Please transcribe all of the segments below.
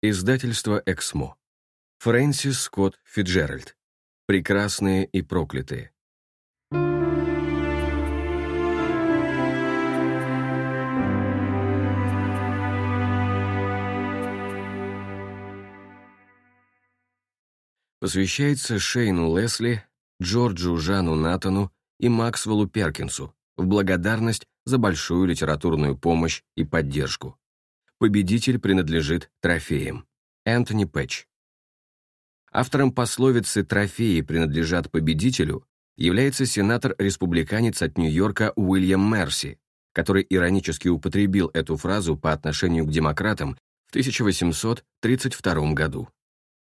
Издательство «Эксмо». Фрэнсис Скотт Фиджеральд. «Прекрасные и проклятые». Посвящается Шейну Лесли, Джорджу Жану Натану и Максвеллу Перкинсу в благодарность за большую литературную помощь и поддержку. Победитель принадлежит трофеям. Энтони Пэтч. Автором пословицы «трофеи принадлежат победителю» является сенатор-республиканец от Нью-Йорка Уильям Мерси, который иронически употребил эту фразу по отношению к демократам в 1832 году.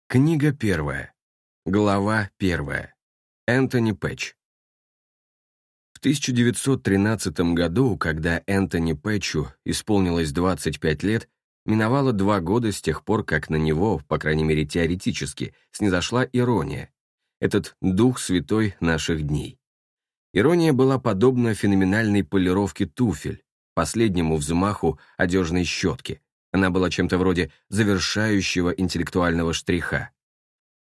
Книга первая. Глава первая. Энтони Пэтч. 1913 году, когда Энтони Пэтчу исполнилось 25 лет, миновало два года с тех пор, как на него, по крайней мере теоретически, снизошла ирония, этот дух святой наших дней. Ирония была подобна феноменальной полировке туфель, последнему взмаху одежной щетки. Она была чем-то вроде завершающего интеллектуального штриха.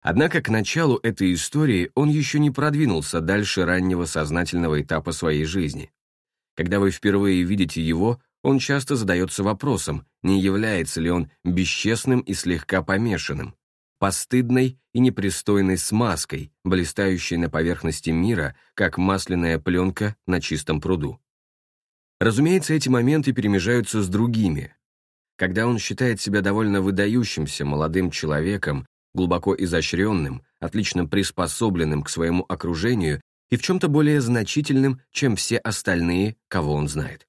Однако к началу этой истории он еще не продвинулся дальше раннего сознательного этапа своей жизни. Когда вы впервые видите его, он часто задается вопросом, не является ли он бесчестным и слегка помешанным, постыдной и непристойной смазкой, блистающей на поверхности мира, как масляная пленка на чистом пруду. Разумеется, эти моменты перемежаются с другими. Когда он считает себя довольно выдающимся молодым человеком, глубоко изощренным, отлично приспособленным к своему окружению и в чем-то более значительным, чем все остальные, кого он знает.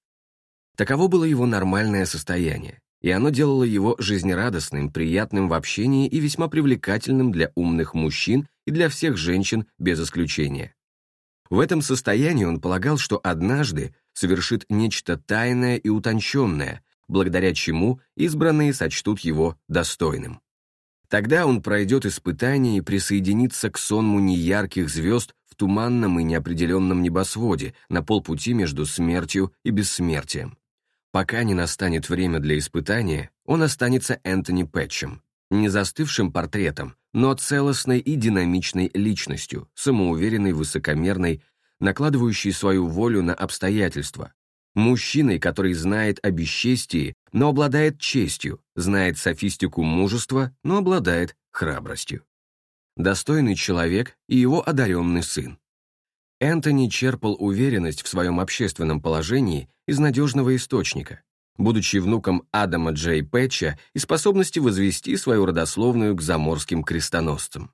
Таково было его нормальное состояние, и оно делало его жизнерадостным, приятным в общении и весьма привлекательным для умных мужчин и для всех женщин без исключения. В этом состоянии он полагал, что однажды совершит нечто тайное и утонченное, благодаря чему избранные сочтут его достойным. Тогда он пройдет испытание и присоединится к сонму неярких звезд в туманном и неопределенном небосводе на полпути между смертью и бессмертием. Пока не настанет время для испытания, он останется Энтони Пэтчем, не застывшим портретом, но целостной и динамичной личностью, самоуверенной, высокомерной, накладывающей свою волю на обстоятельства, Мужчиной, который знает о бесчестии, но обладает честью, знает софистику мужества, но обладает храбростью. Достойный человек и его одаренный сын. Энтони черпал уверенность в своем общественном положении из надежного источника, будучи внуком Адама Джей Пэтча и способности возвести свою родословную к заморским крестоносцам.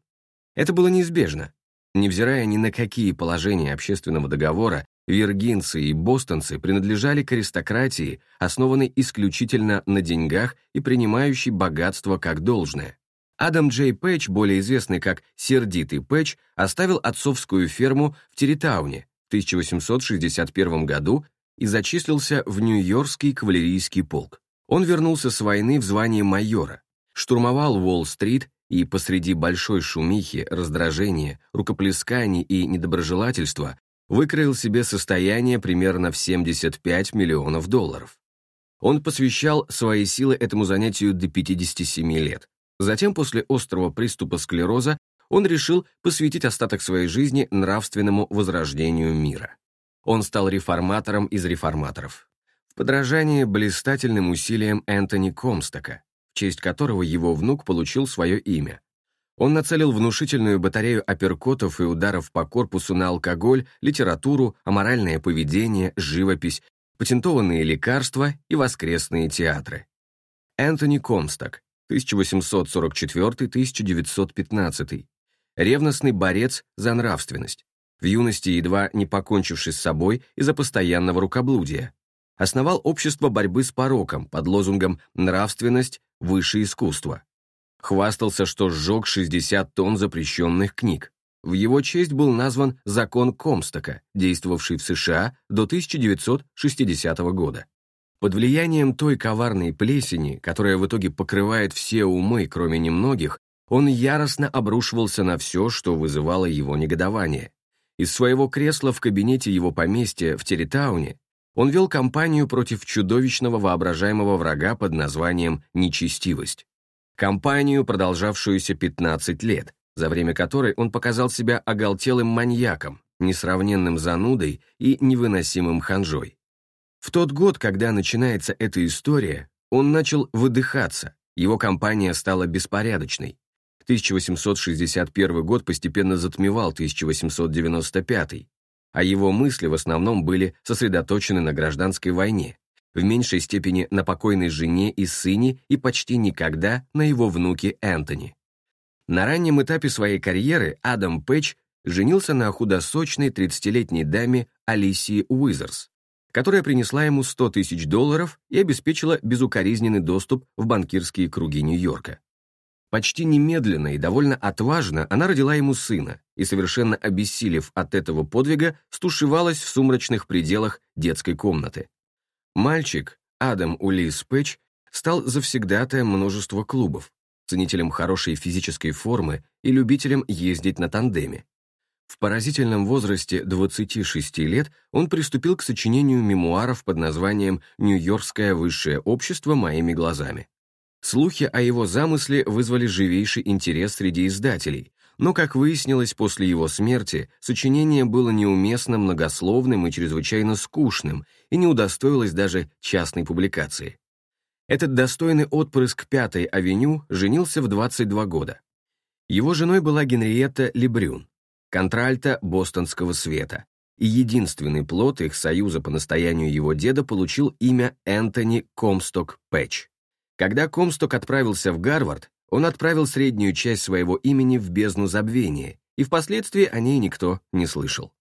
Это было неизбежно. Невзирая ни на какие положения общественного договора, Виргинцы и бостонцы принадлежали к аристократии, основанной исключительно на деньгах и принимающей богатство как должное. Адам Джей Пэтч, более известный как Сердитый Пэтч, оставил отцовскую ферму в Территауне в 1861 году и зачислился в Нью-Йоркский кавалерийский полк. Он вернулся с войны в звании майора, штурмовал Уолл-стрит и посреди большой шумихи, раздражения, рукоплесканий и недоброжелательства выкроил себе состояние примерно в 75 миллионов долларов. Он посвящал свои силы этому занятию до 57 лет. Затем, после острого приступа склероза, он решил посвятить остаток своей жизни нравственному возрождению мира. Он стал реформатором из реформаторов. В подражание блистательным усилиям Энтони Комстока, в честь которого его внук получил свое имя, он нацелил внушительную батарею апперкотов и ударов по корпусу на алкоголь, литературу, аморальное поведение, живопись, патентованные лекарства и воскресные театры. Энтони Комсток, 1844-1915, ревностный борец за нравственность, в юности едва не покончивший с собой из-за постоянного рукоблудия, основал общество борьбы с пороком под лозунгом «нравственность выше искусства». Хвастался, что сжег 60 тонн запрещенных книг. В его честь был назван закон Комстока, действовавший в США до 1960 года. Под влиянием той коварной плесени, которая в итоге покрывает все умы, кроме немногих, он яростно обрушивался на все, что вызывало его негодование. Из своего кресла в кабинете его поместья в Территауне он вел кампанию против чудовищного воображаемого врага под названием «нечестивость». Кампанию, продолжавшуюся 15 лет, за время которой он показал себя оголтелым маньяком, несравненным занудой и невыносимым ханжой. В тот год, когда начинается эта история, он начал выдыхаться, его кампания стала беспорядочной. 1861 год постепенно затмевал 1895, а его мысли в основном были сосредоточены на гражданской войне, в меньшей степени на покойной жене и сыне и почти никогда на его внуке Энтони. На раннем этапе своей карьеры Адам Пэтч женился на худосочной 30-летней даме Алисии Уизерс, которая принесла ему 100 тысяч долларов и обеспечила безукоризненный доступ в банкирские круги Нью-Йорка. Почти немедленно и довольно отважно она родила ему сына и, совершенно обессилев от этого подвига, стушевалась в сумрачных пределах детской комнаты. Мальчик, Адам Улис Пэтч, стал завсегдатаем множества клубов, ценителем хорошей физической формы и любителем ездить на тандеме. В поразительном возрасте 26 лет он приступил к сочинению мемуаров под названием «Нью-Йоркское высшее общество моими глазами». Слухи о его замысле вызвали живейший интерес среди издателей, но, как выяснилось после его смерти, сочинение было неуместно многословным и чрезвычайно скучным и не удостоилось даже частной публикации. Этот достойный отпрыск Пятой авеню женился в 22 года. Его женой была Генриетта Лебрюн, контральта бостонского света, и единственный плод их союза по настоянию его деда получил имя Энтони Комсток Пэтч. Когда Комсток отправился в Гарвард, он отправил среднюю часть своего имени в бездну забвения, и впоследствии о ней никто не слышал.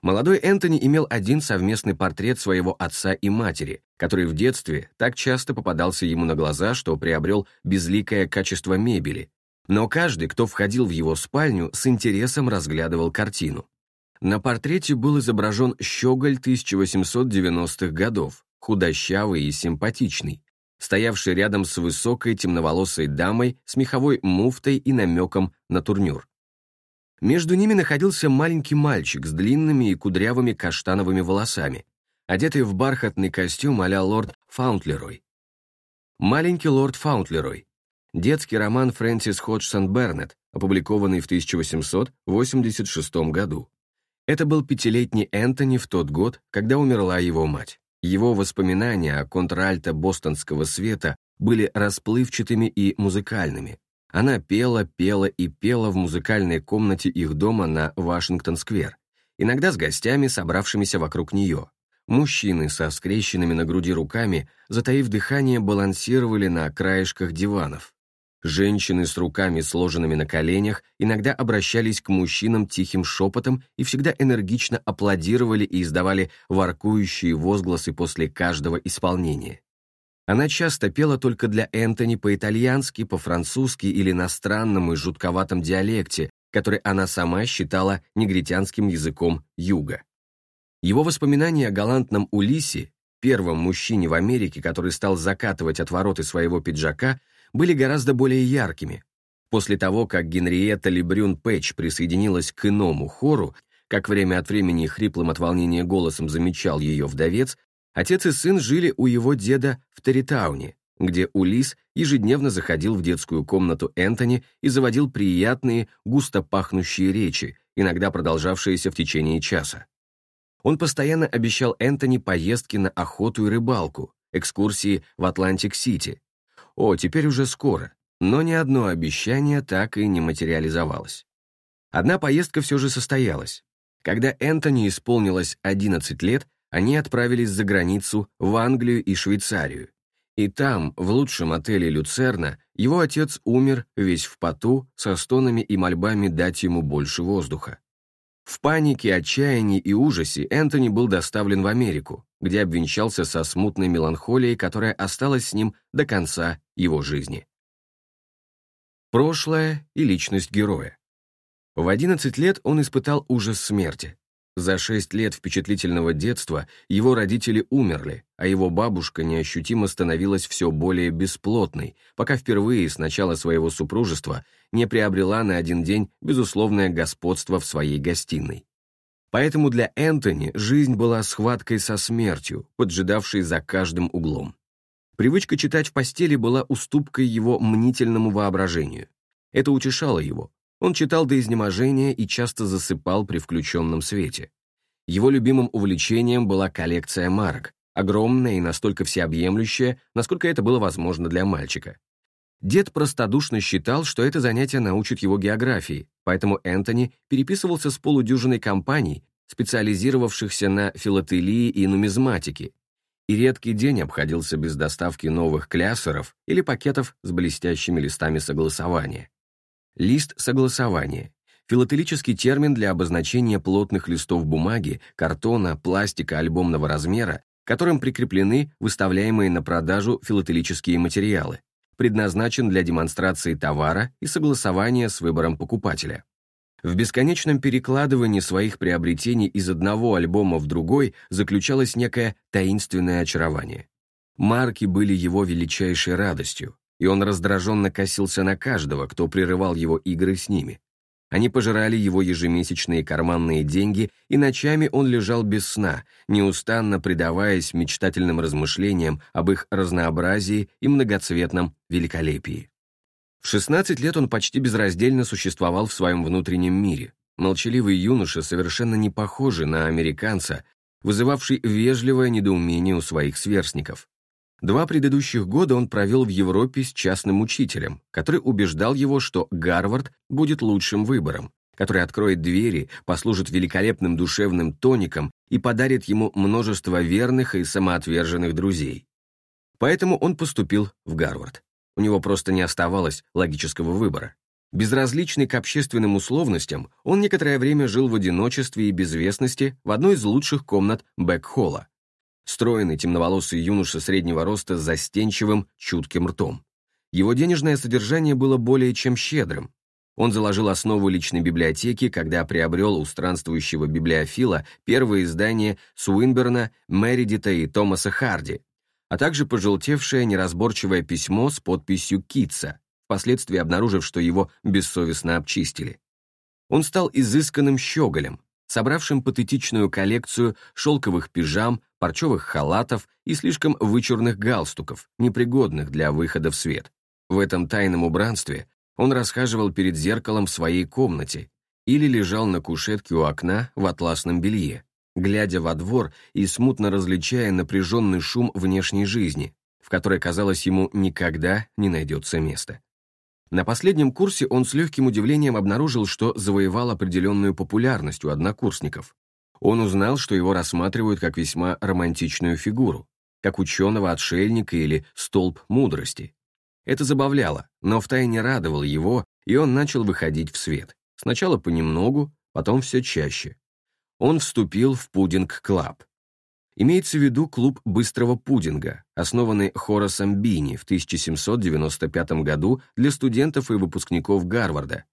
Молодой Энтони имел один совместный портрет своего отца и матери, который в детстве так часто попадался ему на глаза, что приобрел безликое качество мебели, но каждый, кто входил в его спальню, с интересом разглядывал картину. На портрете был изображен щеголь 1890-х годов, худощавый и симпатичный, стоявший рядом с высокой темноволосой дамой с меховой муфтой и намеком на турнюр. Между ними находился маленький мальчик с длинными и кудрявыми каштановыми волосами, одетый в бархатный костюм а лорд Фаунтлерой. Маленький лорд Фаунтлерой детский роман Фрэнсис Ходжсон Бернет, опубликованный в 1886 году. Это был пятилетний Энтони в тот год, когда умерла его мать. Его воспоминания о контральто бостонского света были расплывчатыми и музыкальными. Она пела, пела и пела в музыкальной комнате их дома на Вашингтон-сквер, иногда с гостями, собравшимися вокруг нее. Мужчины со скрещенными на груди руками, затаив дыхание, балансировали на краешках диванов. Женщины с руками сложенными на коленях иногда обращались к мужчинам тихим шепотом и всегда энергично аплодировали и издавали воркующие возгласы после каждого исполнения. Она часто пела только для Энтони по-итальянски, по-французски или на странном и жутковатом диалекте, который она сама считала негритянским языком юга. Его воспоминания о галантном Улисе, первом мужчине в Америке, который стал закатывать отвороты своего пиджака, были гораздо более яркими. После того, как Генриетта Лебрюн Пэтч присоединилась к иному хору, как время от времени хриплым от волнения голосом замечал ее вдовец, отец и сын жили у его деда в Тарритауне, где Улис ежедневно заходил в детскую комнату Энтони и заводил приятные, густо пахнущие речи, иногда продолжавшиеся в течение часа. Он постоянно обещал Энтони поездки на охоту и рыбалку, экскурсии в Атлантик-Сити, о, теперь уже скоро, но ни одно обещание так и не материализовалось. Одна поездка все же состоялась. Когда Энтони исполнилось 11 лет, они отправились за границу в Англию и Швейцарию. И там, в лучшем отеле Люцерна, его отец умер весь в поту, со стонами и мольбами дать ему больше воздуха. В панике, отчаянии и ужасе Энтони был доставлен в Америку, где обвенчался со смутной меланхолией, которая осталась с ним до конца его жизни. Прошлое и личность героя. В 11 лет он испытал ужас смерти. За 6 лет впечатлительного детства его родители умерли, а его бабушка неощутимо становилась все более бесплотной, пока впервые с начала своего супружества не приобрела на один день безусловное господство в своей гостиной. Поэтому для Энтони жизнь была схваткой со смертью, поджидавшей за каждым углом. Привычка читать в постели была уступкой его мнительному воображению. Это утешало его. Он читал до изнеможения и часто засыпал при включенном свете. Его любимым увлечением была коллекция марок, огромная и настолько всеобъемлющая, насколько это было возможно для мальчика. Дед простодушно считал, что это занятие научит его географии, поэтому Энтони переписывался с полудюжиной компаний, специализировавшихся на филателии и нумизматике, и редкий день обходился без доставки новых кляссеров или пакетов с блестящими листами согласования. Лист согласования — филателический термин для обозначения плотных листов бумаги, картона, пластика альбомного размера, которым прикреплены выставляемые на продажу филателические материалы, предназначен для демонстрации товара и согласования с выбором покупателя. В бесконечном перекладывании своих приобретений из одного альбома в другой заключалось некое таинственное очарование. Марки были его величайшей радостью, и он раздраженно косился на каждого, кто прерывал его игры с ними. Они пожирали его ежемесячные карманные деньги, и ночами он лежал без сна, неустанно предаваясь мечтательным размышлениям об их разнообразии и многоцветном великолепии. В 16 лет он почти безраздельно существовал в своем внутреннем мире. Молчаливый юноша, совершенно не похожий на американца, вызывавший вежливое недоумение у своих сверстников. Два предыдущих года он провел в Европе с частным учителем, который убеждал его, что Гарвард будет лучшим выбором, который откроет двери, послужит великолепным душевным тоником и подарит ему множество верных и самоотверженных друзей. Поэтому он поступил в Гарвард. У него просто не оставалось логического выбора. Безразличный к общественным условностям, он некоторое время жил в одиночестве и безвестности в одной из лучших комнат бэк-холла. Стройный темноволосый юноша среднего роста с застенчивым, чутким ртом. Его денежное содержание было более чем щедрым. Он заложил основу личной библиотеки, когда приобрел у странствующего библиофила первое издание Суинберна, Мередита и Томаса Харди, а также пожелтевшее неразборчивое письмо с подписью Китса, впоследствии обнаружив, что его бессовестно обчистили. Он стал изысканным щеголем, собравшим патетичную коллекцию шелковых пижам, парчевых халатов и слишком вычурных галстуков, непригодных для выхода в свет. В этом тайном убранстве он расхаживал перед зеркалом в своей комнате или лежал на кушетке у окна в атласном белье глядя во двор и смутно различая напряженный шум внешней жизни, в которой, казалось, ему никогда не найдется места. На последнем курсе он с легким удивлением обнаружил, что завоевал определенную популярность у однокурсников. Он узнал, что его рассматривают как весьма романтичную фигуру, как ученого-отшельника или столб мудрости. Это забавляло, но втайне радовало его, и он начал выходить в свет. Сначала понемногу, потом все чаще он вступил в Пудинг-клаб. Имеется в виду клуб быстрого пудинга, основанный Хорасом Бини в 1795 году для студентов и выпускников Гарварда.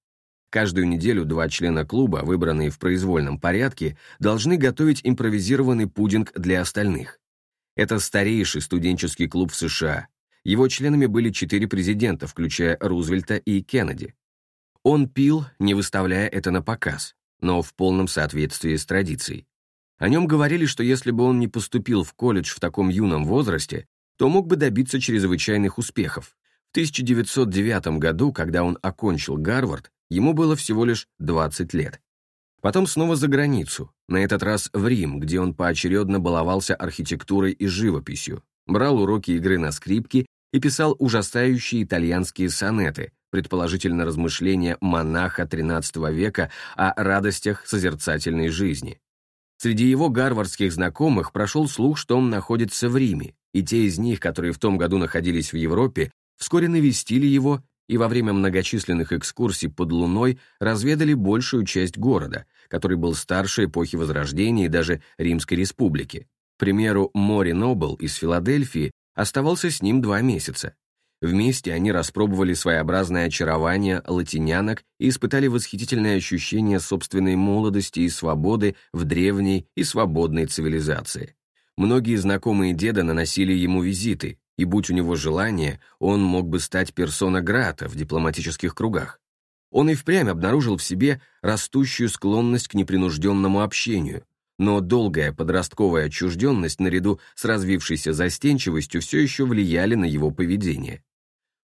Каждую неделю два члена клуба, выбранные в произвольном порядке, должны готовить импровизированный пудинг для остальных. Это старейший студенческий клуб в США. Его членами были четыре президента, включая Рузвельта и Кеннеди. Он пил, не выставляя это на показ но в полном соответствии с традицией. О нем говорили, что если бы он не поступил в колледж в таком юном возрасте, то мог бы добиться чрезвычайных успехов. В 1909 году, когда он окончил Гарвард, ему было всего лишь 20 лет. Потом снова за границу, на этот раз в Рим, где он поочередно баловался архитектурой и живописью, брал уроки игры на скрипке и писал ужасающие итальянские сонеты, предположительно размышления монаха XIII века о радостях созерцательной жизни. Среди его гарвардских знакомых прошел слух, что он находится в Риме, и те из них, которые в том году находились в Европе, вскоре навестили его и во время многочисленных экскурсий под Луной разведали большую часть города, который был старше эпохи Возрождения и даже Римской Республики. К примеру, Мори Нобл из Филадельфии оставался с ним два месяца. Вместе они распробовали своеобразное очарование латинянок и испытали восхитительное ощущение собственной молодости и свободы в древней и свободной цивилизации. Многие знакомые деда наносили ему визиты, и, будь у него желание, он мог бы стать персона грата в дипломатических кругах. Он и впрямь обнаружил в себе растущую склонность к непринужденному общению, но долгая подростковая отчужденность наряду с развившейся застенчивостью все еще влияли на его поведение.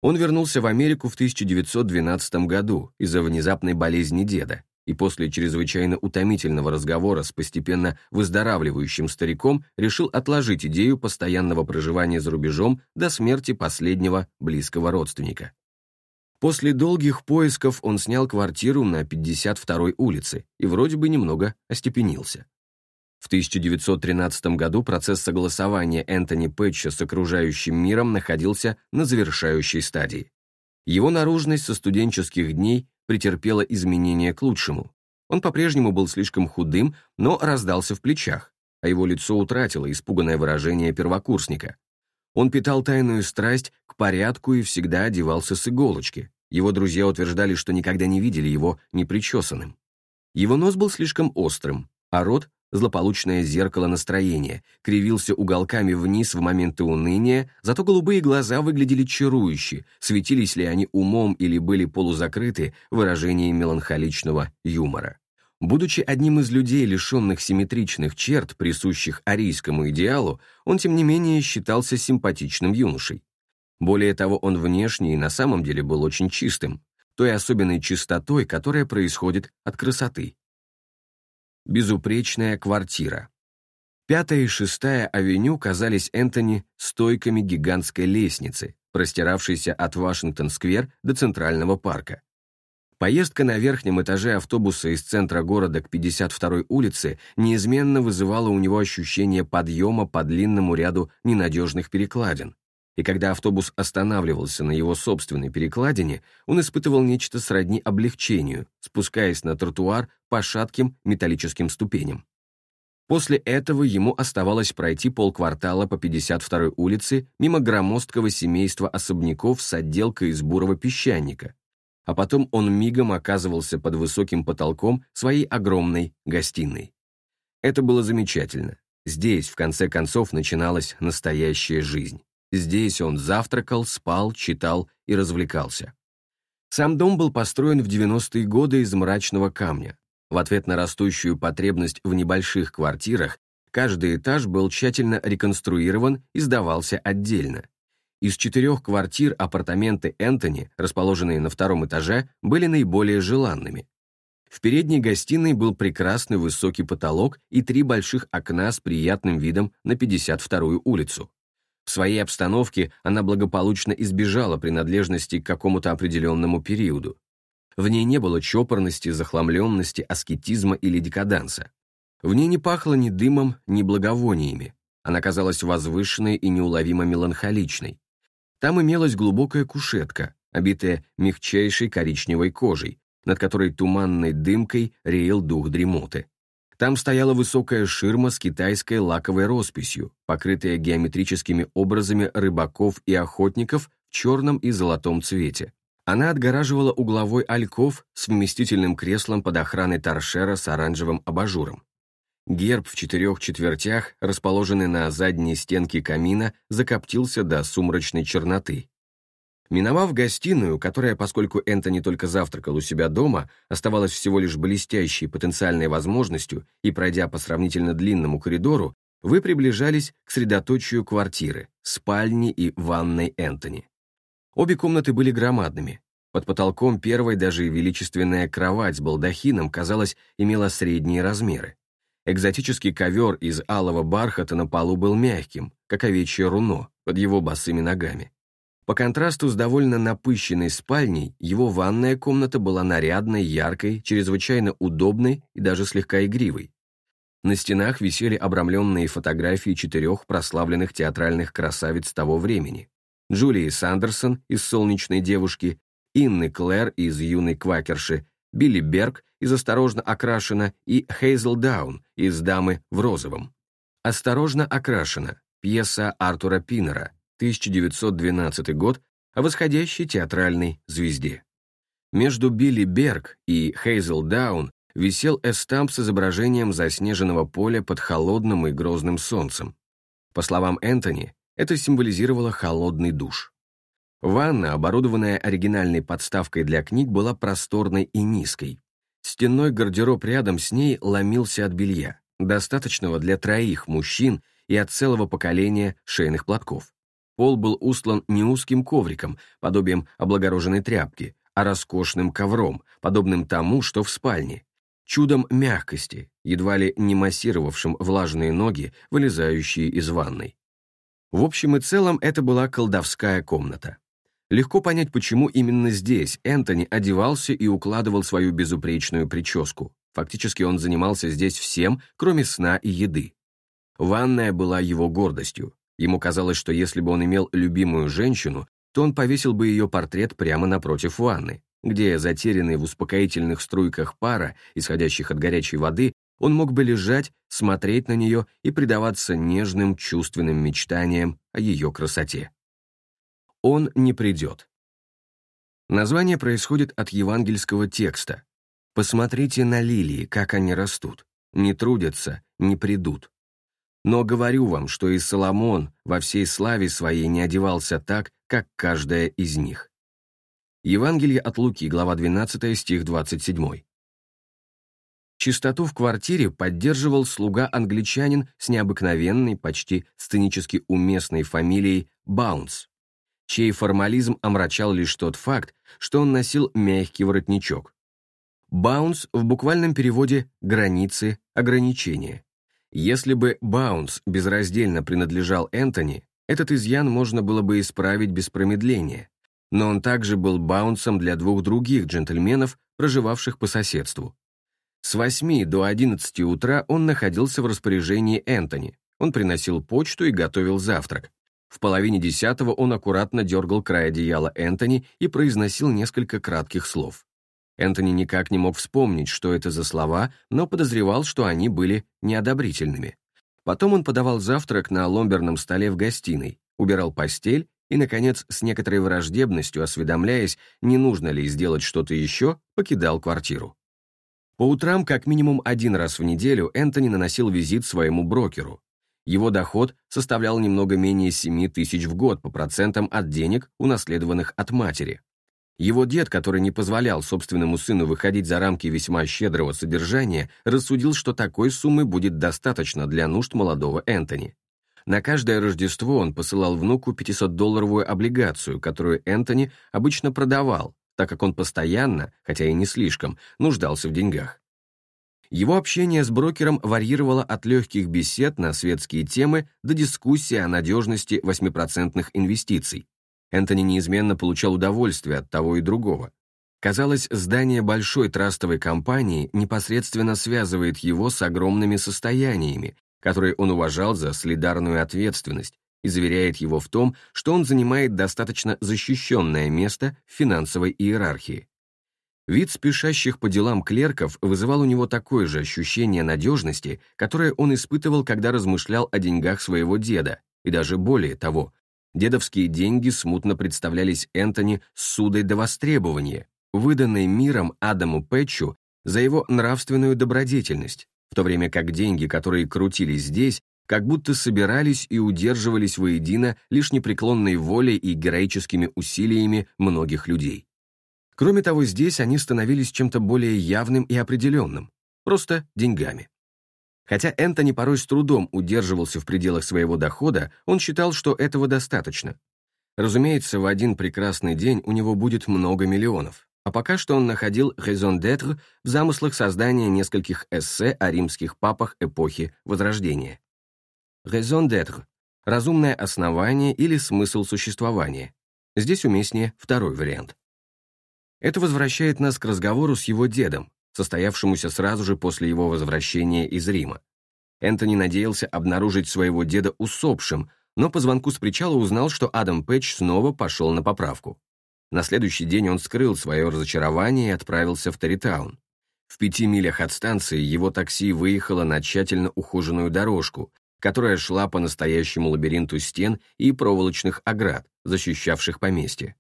Он вернулся в Америку в 1912 году из-за внезапной болезни деда, и после чрезвычайно утомительного разговора с постепенно выздоравливающим стариком решил отложить идею постоянного проживания за рубежом до смерти последнего близкого родственника. После долгих поисков он снял квартиру на 52-й улице и вроде бы немного остепенился. В 1913 году процесс согласования Энтони Пэтча с окружающим миром находился на завершающей стадии. Его наружность со студенческих дней претерпела изменения к лучшему. Он по-прежнему был слишком худым, но раздался в плечах, а его лицо утратило испуганное выражение первокурсника. Он питал тайную страсть к порядку и всегда одевался с иголочки. Его друзья утверждали, что никогда не видели его непричесанным. Его нос был слишком острым, а рот злополучное зеркало настроения, кривился уголками вниз в моменты уныния, зато голубые глаза выглядели чарующе, светились ли они умом или были полузакрыты выражением меланхоличного юмора. Будучи одним из людей, лишенных симметричных черт, присущих арийскому идеалу, он, тем не менее, считался симпатичным юношей. Более того, он внешне и на самом деле был очень чистым, той особенной чистотой, которая происходит от красоты. Безупречная квартира. Пятая и шестая авеню казались Энтони стойками гигантской лестницы, простиравшейся от Вашингтон-сквер до Центрального парка. Поездка на верхнем этаже автобуса из центра города к 52-й улице неизменно вызывала у него ощущение подъема по длинному ряду ненадежных перекладин, и когда автобус останавливался на его собственной перекладине, он испытывал нечто сродни облегчению, спускаясь на тротуар по шатким металлическим ступеням. После этого ему оставалось пройти полквартала по 52-й улице мимо громоздкого семейства особняков с отделкой из бурого песчаника, а потом он мигом оказывался под высоким потолком своей огромной гостиной. Это было замечательно. Здесь, в конце концов, начиналась настоящая жизнь. Здесь он завтракал, спал, читал и развлекался. Сам дом был построен в 90-е годы из мрачного камня. В ответ на растущую потребность в небольших квартирах каждый этаж был тщательно реконструирован и сдавался отдельно. Из четырех квартир апартаменты Энтони, расположенные на втором этаже, были наиболее желанными. В передней гостиной был прекрасный высокий потолок и три больших окна с приятным видом на 52-ю улицу. В своей обстановке она благополучно избежала принадлежности к какому-то определенному периоду. В ней не было чопорности, захламленности, аскетизма или декаданса. В ней не пахло ни дымом, ни благовониями. Она казалась возвышенной и неуловимо меланхоличной. Там имелась глубокая кушетка, обитая мягчайшей коричневой кожей, над которой туманной дымкой реял дух дремоты. Там стояла высокая ширма с китайской лаковой росписью, покрытая геометрическими образами рыбаков и охотников в черном и золотом цвете. Она отгораживала угловой альков с вместительным креслом под охраной торшера с оранжевым абажуром. Герб в четырех четвертях, расположенный на задней стенке камина, закоптился до сумрачной черноты. Миновав гостиную, которая, поскольку Энтони только завтракал у себя дома, оставалась всего лишь блестящей потенциальной возможностью, и пройдя по сравнительно длинному коридору, вы приближались к средоточию квартиры, спальни и ванной Энтони. Обе комнаты были громадными. Под потолком первой даже величественная кровать с балдахином, казалось, имела средние размеры. Экзотический ковер из алого бархата на полу был мягким, как овечье руно, под его босыми ногами. По контрасту с довольно напыщенной спальней, его ванная комната была нарядной, яркой, чрезвычайно удобной и даже слегка игривой. На стенах висели обрамленные фотографии четырех прославленных театральных красавиц того времени. Джулии Сандерсон из «Солнечной девушки», Инны Клэр из «Юной квакерши», Билли Берг из «Осторожно окрашена» и Хейзел Даун из «Дамы в розовом». «Осторожно окрашена» — пьеса Артура Пиннера, 1912 год, о восходящей театральной звезде. Между Билли Берг и Хейзел Даун висел эстамп с изображением заснеженного поля под холодным и грозным солнцем. По словам Энтони, это символизировало холодный душ. Ванна, оборудованная оригинальной подставкой для книг, была просторной и низкой. Стенной гардероб рядом с ней ломился от белья. достаточного для троих мужчин и от целого поколения шейных платков. Пол был устлан не узким ковриком, подобием облагороженной тряпки, а роскошным ковром, подобным тому, что в спальне, чудом мягкости, едва ли не массировавшим влажные ноги, вылезающие из ванной. В общем и целом, это была колдовская комната. Легко понять, почему именно здесь Энтони одевался и укладывал свою безупречную прическу. Фактически он занимался здесь всем, кроме сна и еды. Ванная была его гордостью. Ему казалось, что если бы он имел любимую женщину, то он повесил бы ее портрет прямо напротив ванны, где, затерянный в успокоительных струйках пара, исходящих от горячей воды, он мог бы лежать, смотреть на нее и предаваться нежным чувственным мечтаниям о ее красоте. Он не придет. Название происходит от евангельского текста. «Посмотрите на лилии, как они растут. Не трудятся, не придут. Но говорю вам, что и Соломон во всей славе своей не одевался так, как каждая из них». Евангелие от Луки, глава 12, стих 27. Чистоту в квартире поддерживал слуга-англичанин с необыкновенной, почти сценически уместной фамилией Баунс, чей формализм омрачал лишь тот факт, что он носил мягкий воротничок. Баунс в буквальном переводе «границы», «ограничения». Если бы Баунс безраздельно принадлежал Энтони, этот изъян можно было бы исправить без промедления, но он также был Баунсом для двух других джентльменов, проживавших по соседству. С 8 до 11 утра он находился в распоряжении Энтони. Он приносил почту и готовил завтрак. В половине десятого он аккуратно дергал край одеяла Энтони и произносил несколько кратких слов. Энтони никак не мог вспомнить, что это за слова, но подозревал, что они были неодобрительными. Потом он подавал завтрак на ломберном столе в гостиной, убирал постель и, наконец, с некоторой враждебностью осведомляясь, не нужно ли сделать что-то еще, покидал квартиру. По утрам как минимум один раз в неделю Энтони наносил визит своему брокеру. Его доход составлял немного менее 7 тысяч в год по процентам от денег, унаследованных от матери. Его дед, который не позволял собственному сыну выходить за рамки весьма щедрого содержания, рассудил, что такой суммы будет достаточно для нужд молодого Энтони. На каждое Рождество он посылал внуку 500-долларовую облигацию, которую Энтони обычно продавал, так как он постоянно, хотя и не слишком, нуждался в деньгах. Его общение с брокером варьировало от легких бесед на светские темы до дискуссии о надежности 8% инвестиций. Энтони неизменно получал удовольствие от того и другого. Казалось, здание большой трастовой компании непосредственно связывает его с огромными состояниями, которые он уважал за солидарную ответственность, и заверяет его в том, что он занимает достаточно защищенное место в финансовой иерархии. Вид спешащих по делам клерков вызывал у него такое же ощущение надежности, которое он испытывал, когда размышлял о деньгах своего деда, и даже более того. Дедовские деньги смутно представлялись Энтони судой до востребования, выданной миром Адаму Пэтчу за его нравственную добродетельность, в то время как деньги, которые крутились здесь, как будто собирались и удерживались воедино лишь непреклонной волей и героическими усилиями многих людей. Кроме того, здесь они становились чем-то более явным и определенным, просто деньгами. Хотя Энтони порой с трудом удерживался в пределах своего дохода, он считал, что этого достаточно. Разумеется, в один прекрасный день у него будет много миллионов, а пока что он находил raison d'être в замыслах создания нескольких эссе о римских папах эпохи Возрождения. Raison d'être — разумное основание или смысл существования. Здесь уместнее второй вариант. Это возвращает нас к разговору с его дедом, состоявшемуся сразу же после его возвращения из Рима. Энтони надеялся обнаружить своего деда усопшим, но по звонку с причала узнал, что Адам Пэтч снова пошел на поправку. На следующий день он скрыл свое разочарование и отправился в Таритаун. В пяти милях от станции его такси выехало на тщательно ухоженную дорожку, которая шла по настоящему лабиринту стен и проволочных оград, защищавших поместье.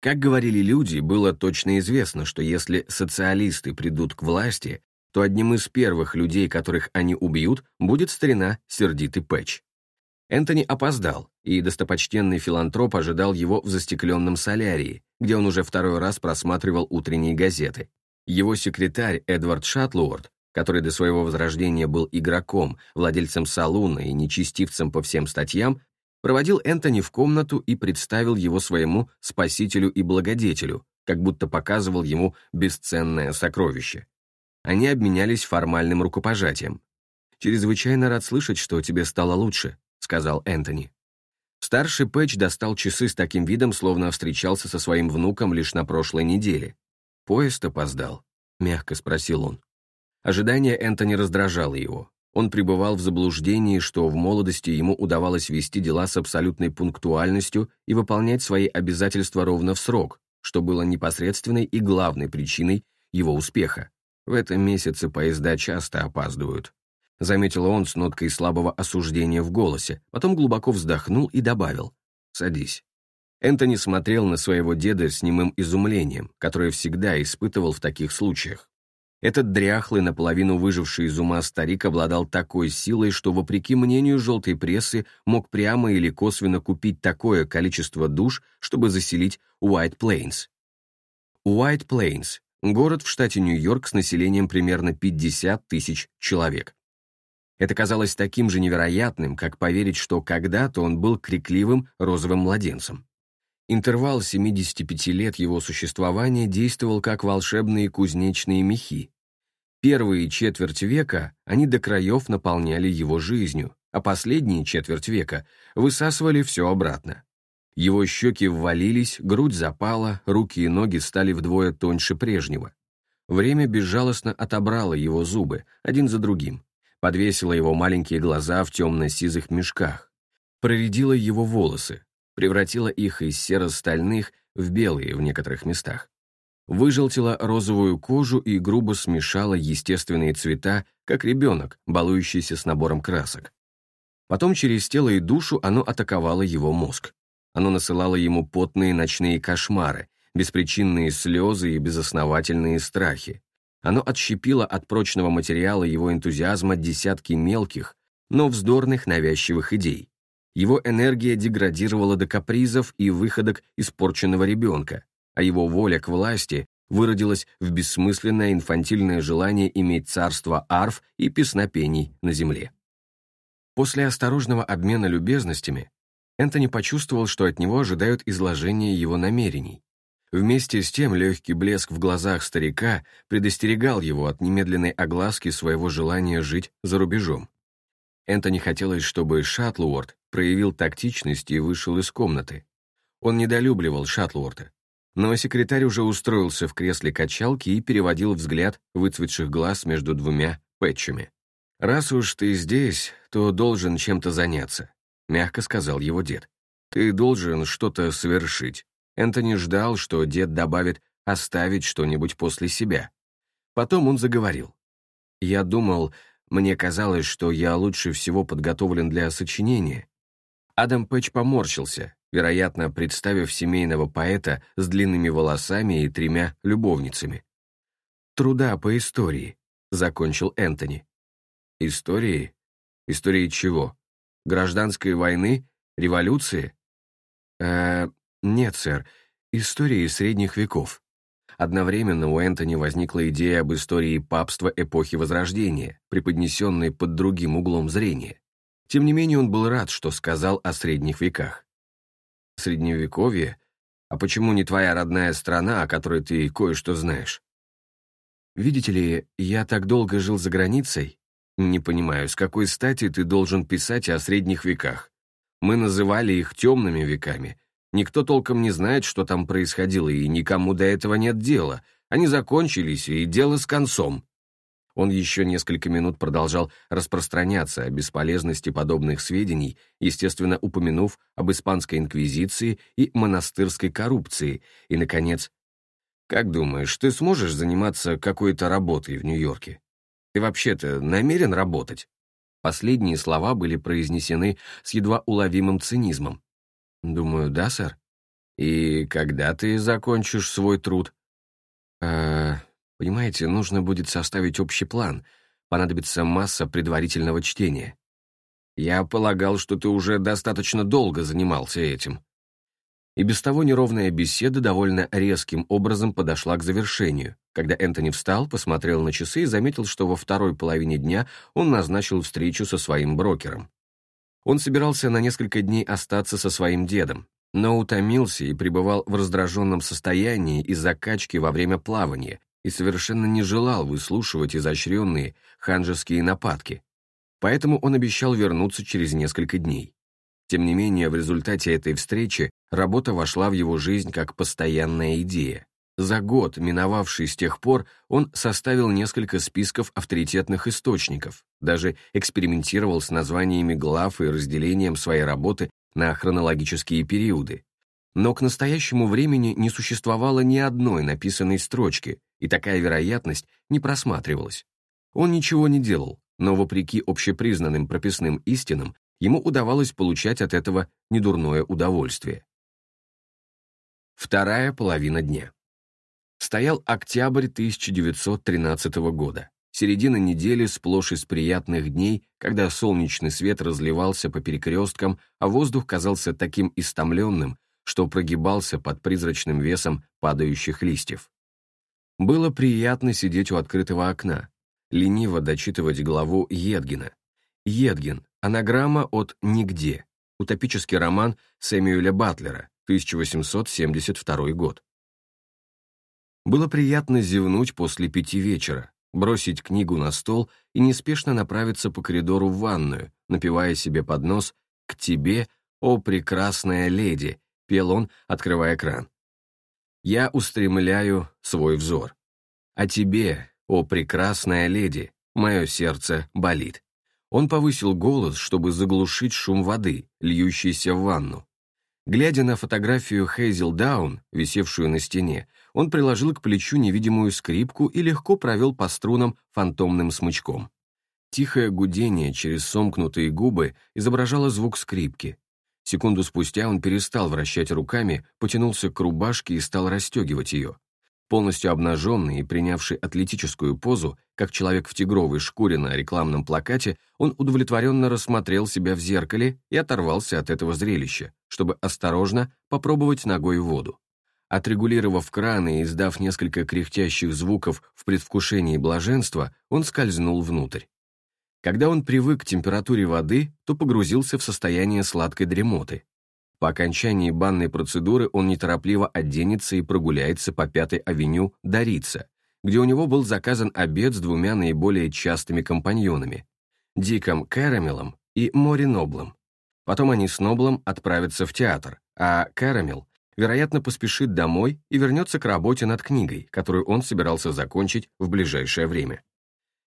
Как говорили люди, было точно известно, что если социалисты придут к власти, то одним из первых людей, которых они убьют, будет старина сердитый Пэтч. Энтони опоздал, и достопочтенный филантроп ожидал его в застекленном солярии, где он уже второй раз просматривал утренние газеты. Его секретарь Эдвард Шатлуорд, который до своего возрождения был игроком, владельцем салуна и нечестивцем по всем статьям, проводил Энтони в комнату и представил его своему спасителю и благодетелю, как будто показывал ему бесценное сокровище. Они обменялись формальным рукопожатием. «Чрезвычайно рад слышать, что тебе стало лучше», — сказал Энтони. Старший Пэтч достал часы с таким видом, словно встречался со своим внуком лишь на прошлой неделе. «Поезд опоздал?» — мягко спросил он. Ожидание Энтони раздражало его. Он пребывал в заблуждении, что в молодости ему удавалось вести дела с абсолютной пунктуальностью и выполнять свои обязательства ровно в срок, что было непосредственной и главной причиной его успеха. В этом месяце поезда часто опаздывают. Заметил он с ноткой слабого осуждения в голосе, потом глубоко вздохнул и добавил «Садись». Энтони смотрел на своего деда с немым изумлением, которое всегда испытывал в таких случаях. Этот дряхлый, наполовину выживший из ума старик обладал такой силой, что, вопреки мнению желтой прессы, мог прямо или косвенно купить такое количество душ, чтобы заселить Уайт Плейнс. Уайт Плейнс – город в штате Нью-Йорк с населением примерно 50 тысяч человек. Это казалось таким же невероятным, как поверить, что когда-то он был крикливым розовым младенцем. Интервал 75 лет его существования действовал как волшебные кузнечные мехи. Первые четверть века они до краев наполняли его жизнью, а последние четверть века высасывали все обратно. Его щеки ввалились, грудь запала, руки и ноги стали вдвое тоньше прежнего. Время безжалостно отобрало его зубы, один за другим, подвесило его маленькие глаза в темно-сизых мешках, проредило его волосы, превратила их из серо-стальных в белые в некоторых местах. Выжелтила розовую кожу и грубо смешала естественные цвета, как ребенок, балующийся с набором красок. Потом через тело и душу оно атаковало его мозг. Оно насылало ему потные ночные кошмары, беспричинные слезы и безосновательные страхи. Оно отщепило от прочного материала его энтузиазма десятки мелких, но вздорных навязчивых идей. Его энергия деградировала до капризов и выходок испорченного ребенка, а его воля к власти выродилась в бессмысленное инфантильное желание иметь царство арф и песнопений на земле. После осторожного обмена любезностями Энтони почувствовал, что от него ожидают изложения его намерений. Вместе с тем легкий блеск в глазах старика предостерегал его от немедленной огласки своего желания жить за рубежом. Энтони хотелось, чтобы Шатлуорд проявил тактичность и вышел из комнаты. Он недолюбливал Шатлуорда. Но секретарь уже устроился в кресле качалки и переводил взгляд выцветших глаз между двумя пэтчами. «Раз уж ты здесь, то должен чем-то заняться», — мягко сказал его дед. «Ты должен что-то совершить». Энтони ждал, что дед добавит «оставить что-нибудь после себя». Потом он заговорил. «Я думал, мне казалось, что я лучше всего подготовлен для сочинения, Адам Пэтч поморщился, вероятно, представив семейного поэта с длинными волосами и тремя любовницами. «Труда по истории», — закончил Энтони. «Истории? Истории чего? Гражданской войны? Революции?» «Э, нет, сэр, истории средних веков». Одновременно у Энтони возникла идея об истории папства эпохи Возрождения, преподнесенной под другим углом зрения. Тем не менее, он был рад, что сказал о средних веках. Средневековье? А почему не твоя родная страна, о которой ты кое-что знаешь? Видите ли, я так долго жил за границей. Не понимаю, с какой стати ты должен писать о средних веках? Мы называли их темными веками. Никто толком не знает, что там происходило, и никому до этого нет дела. Они закончились, и дело с концом. Он еще несколько минут продолжал распространяться о бесполезности подобных сведений, естественно, упомянув об испанской инквизиции и монастырской коррупции, и, наконец, «Как думаешь, ты сможешь заниматься какой-то работой в Нью-Йорке? Ты вообще-то намерен работать?» Последние слова были произнесены с едва уловимым цинизмом. «Думаю, да, сэр. И когда ты закончишь свой труд?» «Э, Понимаете, нужно будет составить общий план, понадобится масса предварительного чтения. Я полагал, что ты уже достаточно долго занимался этим. И без того неровная беседа довольно резким образом подошла к завершению, когда Энтони встал, посмотрел на часы и заметил, что во второй половине дня он назначил встречу со своим брокером. Он собирался на несколько дней остаться со своим дедом, но утомился и пребывал в раздраженном состоянии из-за качки во время плавания и совершенно не желал выслушивать изощренные ханжеские нападки. Поэтому он обещал вернуться через несколько дней. Тем не менее, в результате этой встречи работа вошла в его жизнь как постоянная идея. За год, миновавший с тех пор, он составил несколько списков авторитетных источников, даже экспериментировал с названиями глав и разделением своей работы на хронологические периоды. Но к настоящему времени не существовало ни одной написанной строчки, и такая вероятность не просматривалась. Он ничего не делал, но вопреки общепризнанным прописным истинам ему удавалось получать от этого недурное удовольствие. Вторая половина дня. Стоял октябрь 1913 года, середина недели сплошь из приятных дней, когда солнечный свет разливался по перекресткам, а воздух казался таким истомленным, что прогибался под призрачным весом падающих листьев. Было приятно сидеть у открытого окна, лениво дочитывать главу Едгина. Едгин Анаграмма от «Нигде». Утопический роман Сэмюэля Батлера, 1872 год. Было приятно зевнуть после пяти вечера, бросить книгу на стол и неспешно направиться по коридору в ванную, напивая себе под нос «К тебе, о прекрасная леди», пел он, открывая кран. «Я устремляю свой взор. А тебе, о прекрасная леди, мое сердце болит». Он повысил голос, чтобы заглушить шум воды, льющейся в ванну. Глядя на фотографию Хейзел Даун, висевшую на стене, он приложил к плечу невидимую скрипку и легко провел по струнам фантомным смычком. Тихое гудение через сомкнутые губы изображало звук скрипки. Секунду спустя он перестал вращать руками, потянулся к рубашке и стал расстегивать ее. Полностью обнаженный и принявший атлетическую позу, как человек в тигровой шкуре на рекламном плакате, он удовлетворенно рассмотрел себя в зеркале и оторвался от этого зрелища, чтобы осторожно попробовать ногой воду. Отрегулировав краны и издав несколько кряхтящих звуков в предвкушении блаженства, он скользнул внутрь. Когда он привык к температуре воды, то погрузился в состояние сладкой дремоты, по окончании банной процедуры он неторопливо оденется и прогуляется по Пятой авеню до Рица, где у него был заказан обед с двумя наиболее частыми компаньонами — Диком Кэрэмелом и Мори Ноблом. Потом они с Ноблом отправятся в театр, а Кэрэмел, вероятно, поспешит домой и вернется к работе над книгой, которую он собирался закончить в ближайшее время.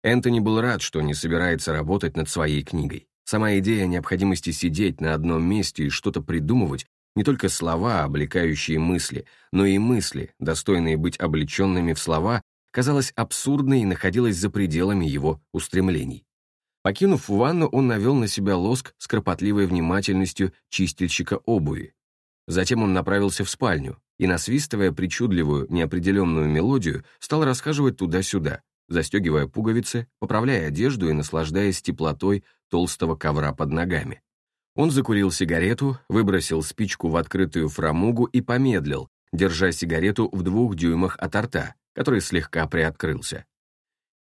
Энтони был рад, что не собирается работать над своей книгой. Сама идея необходимости сидеть на одном месте и что-то придумывать, не только слова, облекающие мысли, но и мысли, достойные быть облеченными в слова, казалась абсурдной и находилась за пределами его устремлений. Покинув ванну, он навел на себя лоск с кропотливой внимательностью чистильщика обуви. Затем он направился в спальню и, насвистывая причудливую, неопределенную мелодию, стал расхаживать туда-сюда, застегивая пуговицы, поправляя одежду и наслаждаясь теплотой толстого ковра под ногами. Он закурил сигарету, выбросил спичку в открытую фрамугу и помедлил, держа сигарету в двух дюймах от рта, который слегка приоткрылся.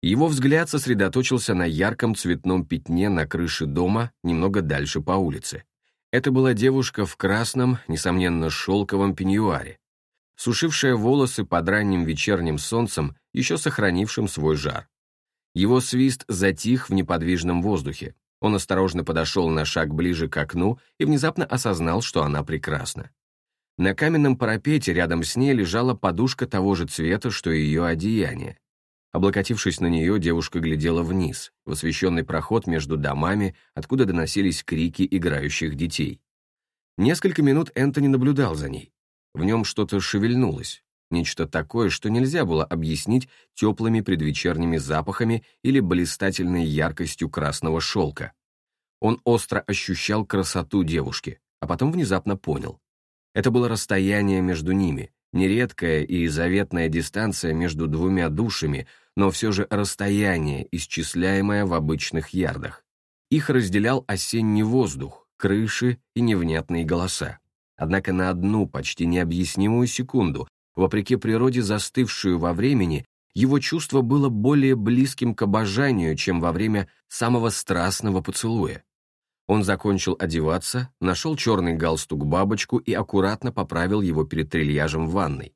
Его взгляд сосредоточился на ярком цветном пятне на крыше дома немного дальше по улице. Это была девушка в красном, несомненно, шелковом пеньюаре, сушившая волосы под ранним вечерним солнцем, еще сохранившим свой жар. Его свист затих в неподвижном воздухе. Он осторожно подошел на шаг ближе к окну и внезапно осознал, что она прекрасна. На каменном парапете рядом с ней лежала подушка того же цвета, что и ее одеяние. Облокотившись на нее, девушка глядела вниз, в освещенный проход между домами, откуда доносились крики играющих детей. Несколько минут Энтони наблюдал за ней. В нем что-то шевельнулось, нечто такое, что нельзя было объяснить теплыми предвечерними запахами или блистательной яркостью красного шелка. Он остро ощущал красоту девушки, а потом внезапно понял. Это было расстояние между ними, нередкая и заветная дистанция между двумя душами, но все же расстояние, исчисляемое в обычных ярдах. Их разделял осенний воздух, крыши и невнятные голоса. Однако на одну почти необъяснимую секунду, вопреки природе застывшую во времени, его чувство было более близким к обожанию, чем во время самого страстного поцелуя. Он закончил одеваться, нашел черный галстук-бабочку и аккуратно поправил его перед трильяжем в ванной.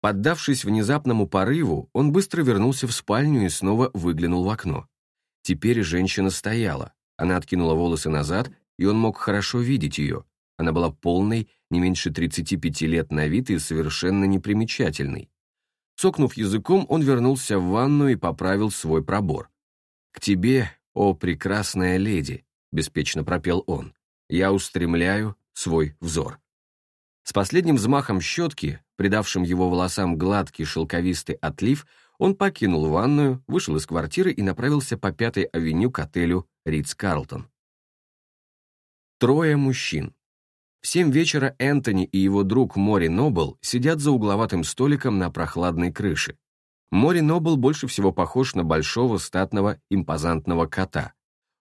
Поддавшись внезапному порыву, он быстро вернулся в спальню и снова выглянул в окно. Теперь женщина стояла. Она откинула волосы назад, и он мог хорошо видеть ее. Она была полной, не меньше 35 лет на вид и совершенно непримечательной. Цокнув языком, он вернулся в ванну и поправил свой пробор. «К тебе, о прекрасная леди», — беспечно пропел он, — «я устремляю свой взор». С последним взмахом щетки, придавшим его волосам гладкий шелковистый отлив, он покинул ванную, вышел из квартиры и направился по Пятой авеню к отелю Ридс-Карлтон. Трое мужчин. В семь вечера Энтони и его друг Мори Нобл сидят за угловатым столиком на прохладной крыше. Мори Нобл больше всего похож на большого статного импозантного кота.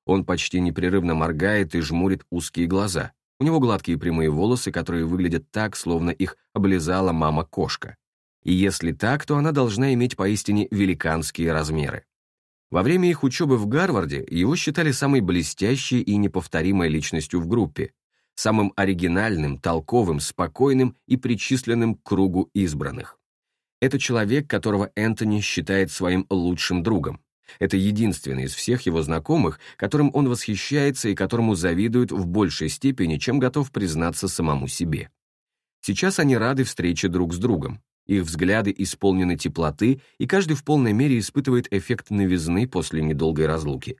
Он почти непрерывно моргает и жмурит узкие глаза. У него гладкие прямые волосы, которые выглядят так, словно их облизала мама-кошка. И если так, то она должна иметь поистине великанские размеры. Во время их учебы в Гарварде его считали самой блестящей и неповторимой личностью в группе, самым оригинальным, толковым, спокойным и причисленным к кругу избранных. Это человек, которого Энтони считает своим лучшим другом. Это единственный из всех его знакомых, которым он восхищается и которому завидует в большей степени, чем готов признаться самому себе. Сейчас они рады встрече друг с другом. Их взгляды исполнены теплоты, и каждый в полной мере испытывает эффект новизны после недолгой разлуки.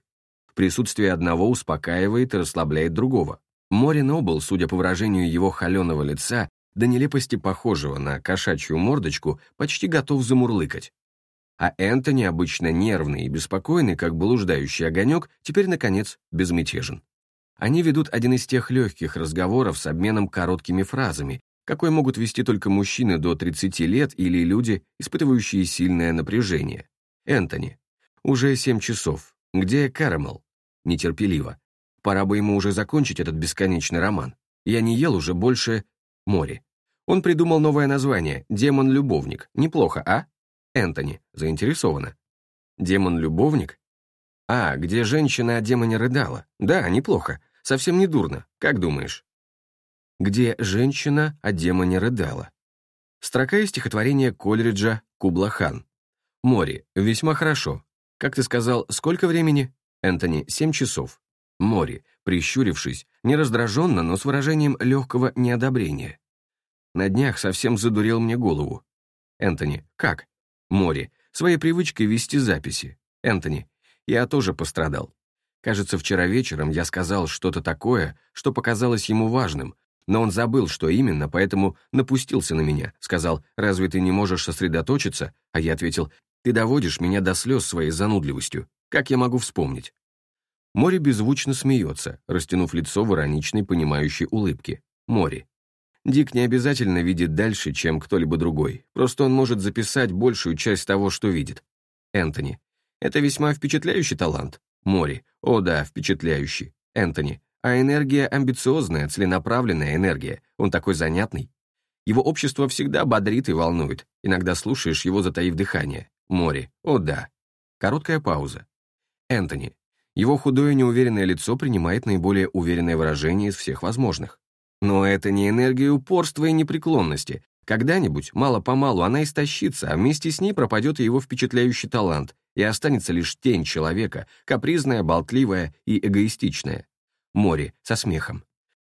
Присутствие одного успокаивает и расслабляет другого. Мори Нобл, судя по выражению его холеного лица, до нелепости похожего на кошачью мордочку, почти готов замурлыкать а Энтони, обычно нервный и беспокойный, как блуждающий огонек, теперь, наконец, безмятежен. Они ведут один из тех легких разговоров с обменом короткими фразами, какой могут вести только мужчины до 30 лет или люди, испытывающие сильное напряжение. Энтони. Уже 7 часов. Где Кэрэмэл? Нетерпеливо. Пора бы ему уже закончить этот бесконечный роман. Я не ел уже больше море. Он придумал новое название «Демон-любовник». Неплохо, а? Энтони, заинтересована. Демон-любовник? А, где женщина о демоне рыдала. Да, неплохо. Совсем не дурно. Как думаешь? Где женщина о демоне рыдала. Строка из стихотворения Кольриджа «Кублахан». Мори, весьма хорошо. Как ты сказал, сколько времени? Энтони, семь часов. Мори, прищурившись, не раздраженно, но с выражением легкого неодобрения. На днях совсем задурел мне голову. Энтони, как? Мори, своей привычкой вести записи. Энтони, я тоже пострадал. Кажется, вчера вечером я сказал что-то такое, что показалось ему важным, но он забыл, что именно, поэтому напустился на меня. Сказал, разве ты не можешь сосредоточиться? А я ответил, ты доводишь меня до слез своей занудливостью. Как я могу вспомнить? Мори беззвучно смеется, растянув лицо в ироничной, понимающей улыбке. Мори. Дик не обязательно видит дальше, чем кто-либо другой, просто он может записать большую часть того, что видит. Энтони. Это весьма впечатляющий талант. Мори. О да, впечатляющий. Энтони. А энергия амбициозная, целенаправленная энергия. Он такой занятный. Его общество всегда бодрит и волнует. Иногда слушаешь его, затаив дыхание. Мори. О да. Короткая пауза. Энтони. Его худое неуверенное лицо принимает наиболее уверенное выражение из всех возможных. Но это не энергия упорства и непреклонности. Когда-нибудь, мало-помалу, она истощится, а вместе с ней пропадет и его впечатляющий талант, и останется лишь тень человека, капризная, болтливая и эгоистичная. Море со смехом.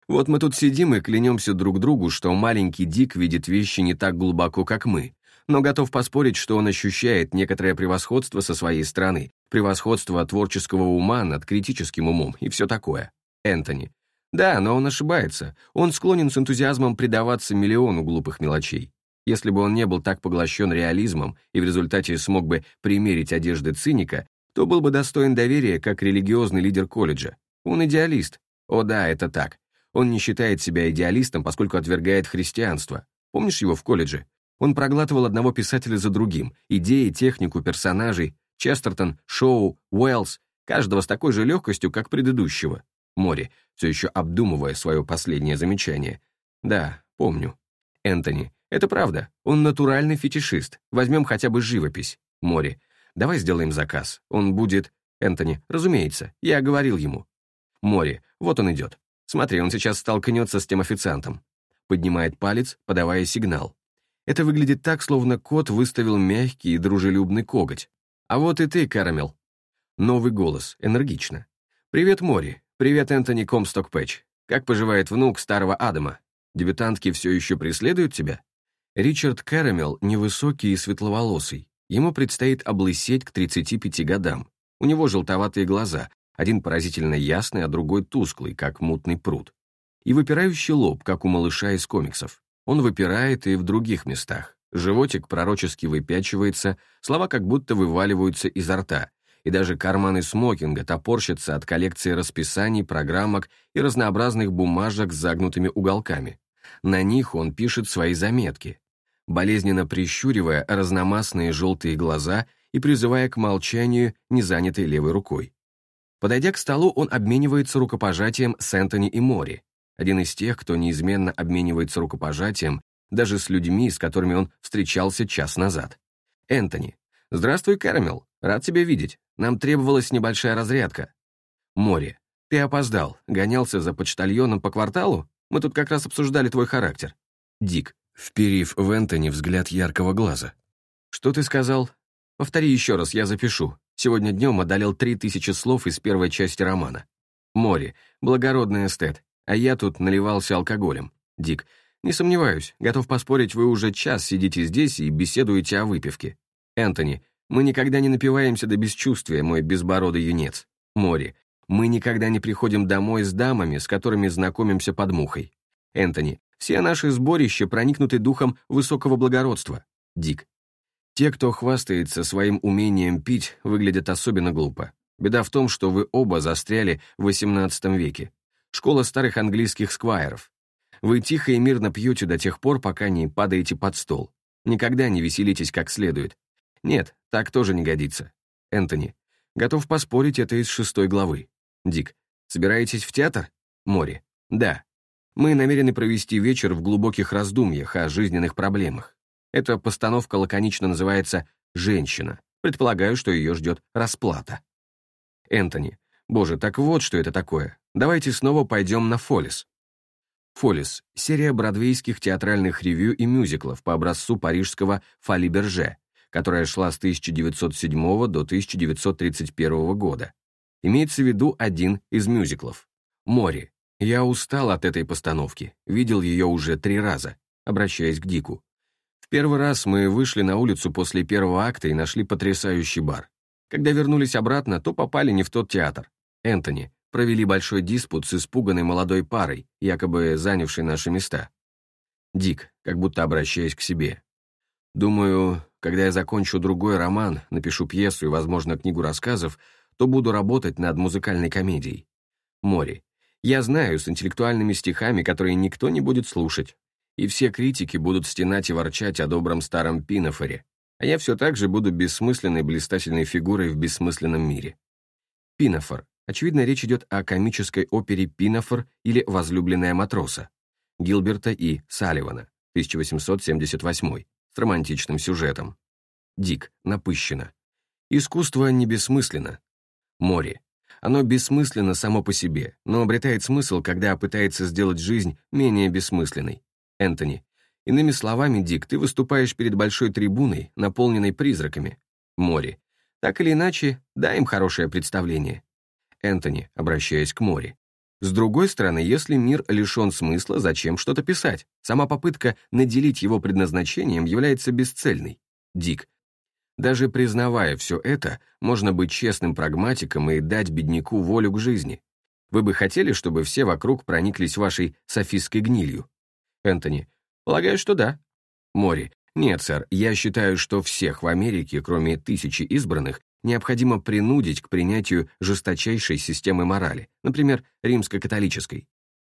Вот мы тут сидим и клянемся друг другу, что маленький Дик видит вещи не так глубоко, как мы, но готов поспорить, что он ощущает некоторое превосходство со своей стороны, превосходство творческого ума над критическим умом и все такое. Энтони, да, но он ошибается. Он склонен с энтузиазмом предаваться миллиону глупых мелочей. Если бы он не был так поглощен реализмом и в результате смог бы примерить одежды циника, то был бы достоин доверия как религиозный лидер колледжа. Он идеалист. О да, это так. Он не считает себя идеалистом, поскольку отвергает христианство. Помнишь его в колледже? Он проглатывал одного писателя за другим, идеи, технику, персонажей, Честертон, Шоу, Уэллс, каждого с такой же легкостью, как предыдущего. Мори, все еще обдумывая свое последнее замечание. Да, помню. Энтони. Это правда. Он натуральный фетишист. Возьмем хотя бы живопись. Мори. Давай сделаем заказ. Он будет... Энтони. Разумеется. Я говорил ему. Мори. Вот он идет. Смотри, он сейчас столкнется с тем официантом. Поднимает палец, подавая сигнал. Это выглядит так, словно кот выставил мягкий и дружелюбный коготь. А вот и ты, Карамел. Новый голос, энергично. «Привет, Мори. Привет, Энтони Комсток Пэтч. Как поживает внук старого Адама? Дебютантки все еще преследуют тебя?» Ричард Кэрэмел невысокий и светловолосый. Ему предстоит облысеть к 35 годам. У него желтоватые глаза, один поразительно ясный, а другой тусклый, как мутный пруд. И выпирающий лоб, как у малыша из комиксов. Он выпирает и в других местах. Животик пророчески выпячивается, слова как будто вываливаются изо рта, и даже карманы смокинга топорщатся от коллекции расписаний, программок и разнообразных бумажек с загнутыми уголками. На них он пишет свои заметки, болезненно прищуривая разномастные желтые глаза и призывая к молчанию незанятой левой рукой. Подойдя к столу, он обменивается рукопожатием с Энтони и Мори, один из тех, кто неизменно обменивается рукопожатием даже с людьми, с которыми он встречался час назад. Энтони. «Здравствуй, Кэрмел. Рад тебя видеть. Нам требовалась небольшая разрядка». Мори. «Ты опоздал. Гонялся за почтальоном по кварталу? Мы тут как раз обсуждали твой характер». Дик, вперив в Энтони взгляд яркого глаза. «Что ты сказал?» «Повтори еще раз, я запишу. Сегодня днем одолел три тысячи слов из первой части романа. Мори, благородный эстет, а я тут наливался алкоголем. Дик, не сомневаюсь, готов поспорить, вы уже час сидите здесь и беседуете о выпивке. Энтони, мы никогда не напиваемся до бесчувствия, мой безбородый юнец. Мори, мы никогда не приходим домой с дамами, с которыми знакомимся под мухой. Энтони, все наши сборища проникнуты духом высокого благородства. Дик. Те, кто хвастается своим умением пить, выглядят особенно глупо. Беда в том, что вы оба застряли в XVIII веке. Школа старых английских сквайров. Вы тихо и мирно пьете до тех пор, пока не падаете под стол. Никогда не веселитесь как следует. Нет, так тоже не годится. Энтони. Готов поспорить, это из шестой главы. Дик. Собираетесь в театр? Мори. Да. Мы намерены провести вечер в глубоких раздумьях о жизненных проблемах. Эта постановка лаконично называется «Женщина». Предполагаю, что ее ждет расплата. Энтони. Боже, так вот, что это такое. Давайте снова пойдем на Фолис. Фолис — серия бродвейских театральных ревью и мюзиклов по образцу парижского «Фали Берже», которая шла с 1907 до 1931 года. Имеется в виду один из мюзиклов. «Море». Я устал от этой постановки, видел ее уже три раза, обращаясь к Дику. В первый раз мы вышли на улицу после первого акта и нашли потрясающий бар. Когда вернулись обратно, то попали не в тот театр. Энтони провели большой диспут с испуганной молодой парой, якобы занявшей наши места. Дик, как будто обращаясь к себе. Думаю, когда я закончу другой роман, напишу пьесу и, возможно, книгу рассказов, то буду работать над музыкальной комедией. Мори. Я знаю, с интеллектуальными стихами, которые никто не будет слушать. И все критики будут стенать и ворчать о добром старом Пинафоре. А я все так же буду бессмысленной блистательной фигурой в бессмысленном мире. Пинафор. Очевидно, речь идет о комической опере «Пинафор» или «Возлюбленная матроса» Гилберта и Салливана, 1878, с романтичным сюжетом. Дик, напыщенно. Искусство не бессмысленно, море. Оно бессмысленно само по себе, но обретает смысл, когда пытается сделать жизнь менее бессмысленной. Энтони. Иными словами, Дик, ты выступаешь перед большой трибуной, наполненной призраками. Море. Так или иначе, дай им хорошее представление. Энтони, обращаясь к море. С другой стороны, если мир лишен смысла, зачем что-то писать? Сама попытка наделить его предназначением является бесцельной. Дик, даже признавая все это, можно быть честным прагматиком и дать бедняку волю к жизни. Вы бы хотели, чтобы все вокруг прониклись вашей софистской гнилью? Энтони. Полагаю, что да. Мори. Нет, сэр, я считаю, что всех в Америке, кроме тысячи избранных, необходимо принудить к принятию жесточайшей системы морали, например, римско-католической.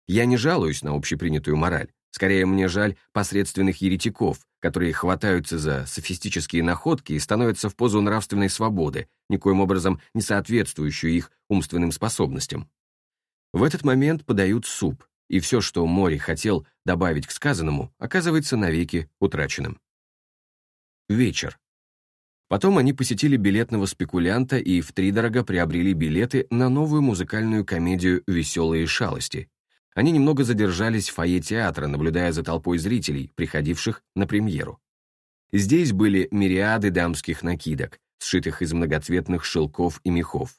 Я не жалуюсь на общепринятую мораль. Скорее, мне жаль посредственных еретиков, которые хватаются за софистические находки и становятся в позу нравственной свободы, никоим образом не соответствующую их умственным способностям. В этот момент подают суп, и все, что Мори хотел, добавить к сказанному оказывается навеки утраченным. Вечер. Потом они посетили билетного спекулянта и втридорого приобрели билеты на новую музыкальную комедию «Веселые шалости». Они немного задержались в фойе театра, наблюдая за толпой зрителей, приходивших на премьеру. Здесь были мириады дамских накидок, сшитых из многоцветных шелков и мехов,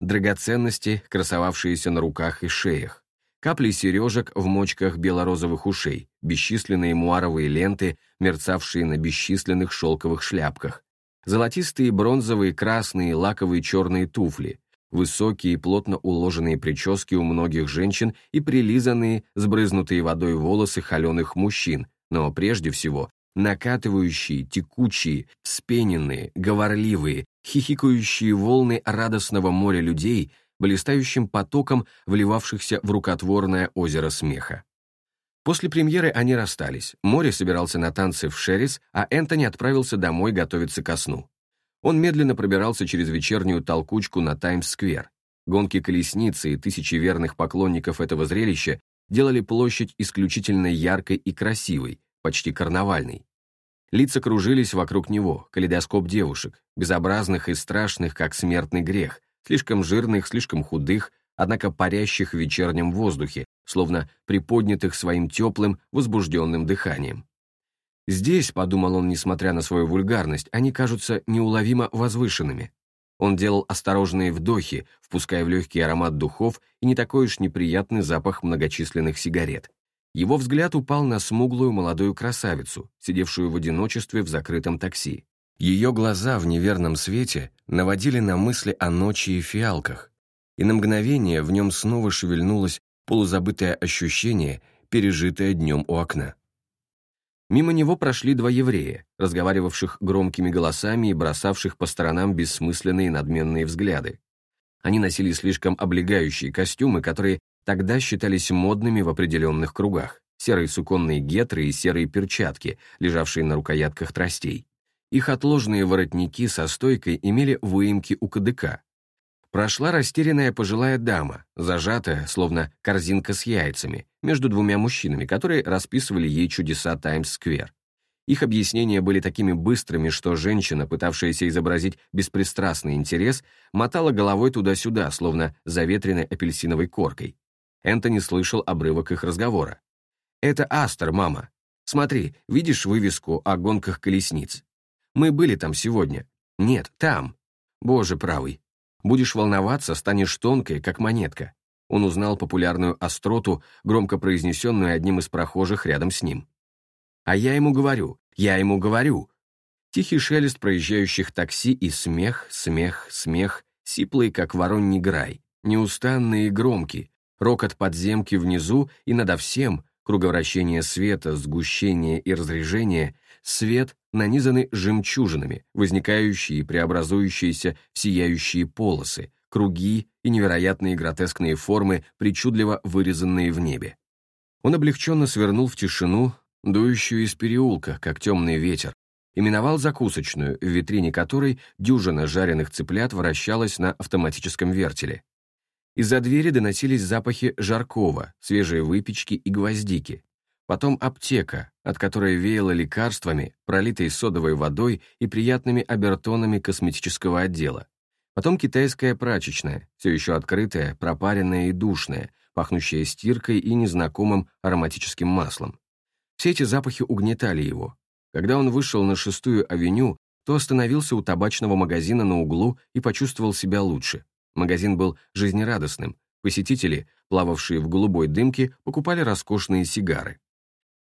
драгоценности, красовавшиеся на руках и шеях, капли сережек в мочках белорозовых ушей, бесчисленные муаровые ленты, мерцавшие на бесчисленных шелковых шляпках, золотистые бронзовые, красные, лаковые черные туфли, высокие и плотно уложенные прически у многих женщин и прилизанные, сбрызнутые водой волосы холеных мужчин, но прежде всего накатывающие, текучие, спененные, говорливые, хихикающие волны радостного моря людей, блистающим потоком вливавшихся в рукотворное озеро смеха. После премьеры они расстались. Море собирался на танцы в Шерис, а Энтони отправился домой готовиться ко сну. Он медленно пробирался через вечернюю толкучку на Таймс-сквер. Гонки колесницы и тысячи верных поклонников этого зрелища делали площадь исключительно яркой и красивой, почти карнавальной. Лица кружились вокруг него, калейдоскоп девушек, безобразных и страшных, как смертный грех, слишком жирных, слишком худых, однако парящих в вечернем воздухе, словно приподнятых своим теплым, возбужденным дыханием. Здесь, подумал он, несмотря на свою вульгарность, они кажутся неуловимо возвышенными. Он делал осторожные вдохи, впуская в легкий аромат духов и не такой уж неприятный запах многочисленных сигарет. Его взгляд упал на смуглую молодую красавицу, сидевшую в одиночестве в закрытом такси. Ее глаза в неверном свете наводили на мысли о ночи и фиалках, и на мгновение в нем снова шевельнулось полузабытое ощущение, пережитое днем у окна. Мимо него прошли два еврея, разговаривавших громкими голосами и бросавших по сторонам бессмысленные надменные взгляды. Они носили слишком облегающие костюмы, которые тогда считались модными в определенных кругах, серые суконные гетры и серые перчатки, лежавшие на рукоятках тростей. Их отложенные воротники со стойкой имели выемки у кадыка, Прошла растерянная пожилая дама, зажатая, словно корзинка с яйцами, между двумя мужчинами, которые расписывали ей чудеса Таймс-сквер. Их объяснения были такими быстрыми, что женщина, пытавшаяся изобразить беспристрастный интерес, мотала головой туда-сюда, словно заветренной апельсиновой коркой. Энтони слышал обрывок их разговора. «Это Астер, мама. Смотри, видишь вывеску о гонках колесниц? Мы были там сегодня. Нет, там. Боже правый, Будешь волноваться, станешь тонкой, как монетка. Он узнал популярную остроту, громко произнесенную одним из прохожих рядом с ним. А я ему говорю, я ему говорю. Тихий шелест проезжающих такси и смех, смех, смех, сиплый, как воронний грай, неустанный и громкий, рокот подземки внизу и надо всем, круговращение света, сгущение и разрежение, свет, нанизаны жемчужинами, возникающие и преобразующиеся в сияющие полосы, круги и невероятные гротескные формы, причудливо вырезанные в небе. Он облегченно свернул в тишину, дующую из переулка, как темный ветер, и миновал закусочную, в витрине которой дюжина жареных цыплят вращалась на автоматическом вертеле. Из-за двери доносились запахи жаркого, свежей выпечки и гвоздики, Потом аптека, от которой веяло лекарствами, пролитой содовой водой и приятными обертонами косметического отдела. Потом китайская прачечная, все еще открытая, пропаренная и душная, пахнущая стиркой и незнакомым ароматическим маслом. Все эти запахи угнетали его. Когда он вышел на шестую авеню, то остановился у табачного магазина на углу и почувствовал себя лучше. Магазин был жизнерадостным. Посетители, плававшие в голубой дымке, покупали роскошные сигары.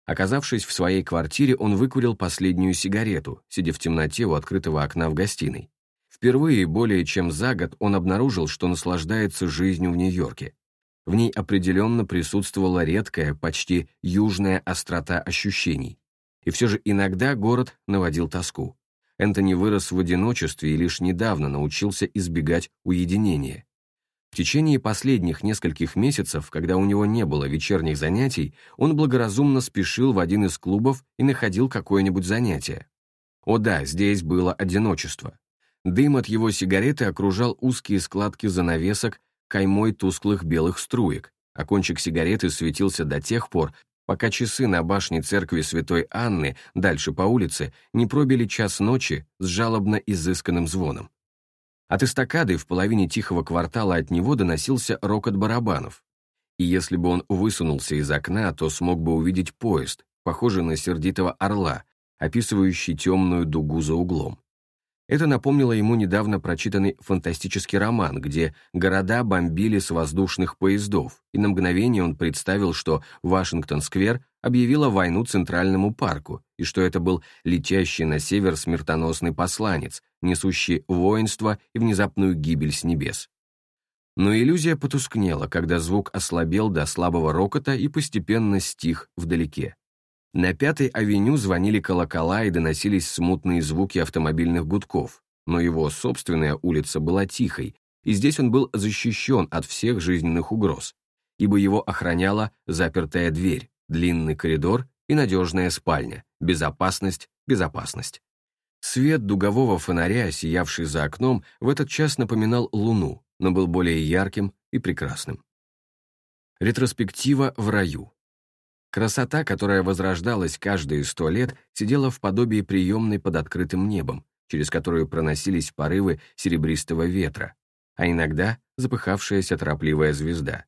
Оказавшись в своей квартире, он выкурил последнюю сигарету, сидя в темноте у открытого окна в гостиной. Впервые более чем за год он обнаружил, что наслаждается жизнью в Нью-Йорке. В ней определенно присутствовала редкая, почти южная острота ощущений. И все же иногда город наводил тоску. Энтони вырос в одиночестве и лишь недавно научился избегать уединения. В течение последних нескольких месяцев, когда у него не было вечерних занятий, он благоразумно спешил в один из клубов и находил какое-нибудь занятие. О да, здесь было одиночество. Дым от его сигареты окружал узкие складки занавесок каймой тусклых белых струек, а кончик сигареты светился до тех пор, пока часы на башне церкви Святой Анны, дальше по улице, не пробили час ночи с жалобно изысканным звоном. От эстакады в половине тихого квартала от него доносился рокот барабанов. И если бы он высунулся из окна, то смог бы увидеть поезд, похожий на сердитого орла, описывающий темную дугу за углом. Это напомнило ему недавно прочитанный фантастический роман, где города бомбили с воздушных поездов, и на мгновение он представил, что Вашингтон-сквер объявила войну Центральному парку, и что это был летящий на север смертоносный посланец, несущий воинство и внезапную гибель с небес. Но иллюзия потускнела, когда звук ослабел до слабого рокота и постепенно стих вдалеке. На Пятой авеню звонили колокола и доносились смутные звуки автомобильных гудков, но его собственная улица была тихой, и здесь он был защищен от всех жизненных угроз, ибо его охраняла запертая дверь, длинный коридор и надежная спальня, безопасность, безопасность. Свет дугового фонаря, сиявший за окном, в этот час напоминал луну, но был более ярким и прекрасным. Ретроспектива в раю. Красота, которая возрождалась каждые сто лет, сидела в подобии приемной под открытым небом, через которую проносились порывы серебристого ветра, а иногда запыхавшаяся торопливая звезда.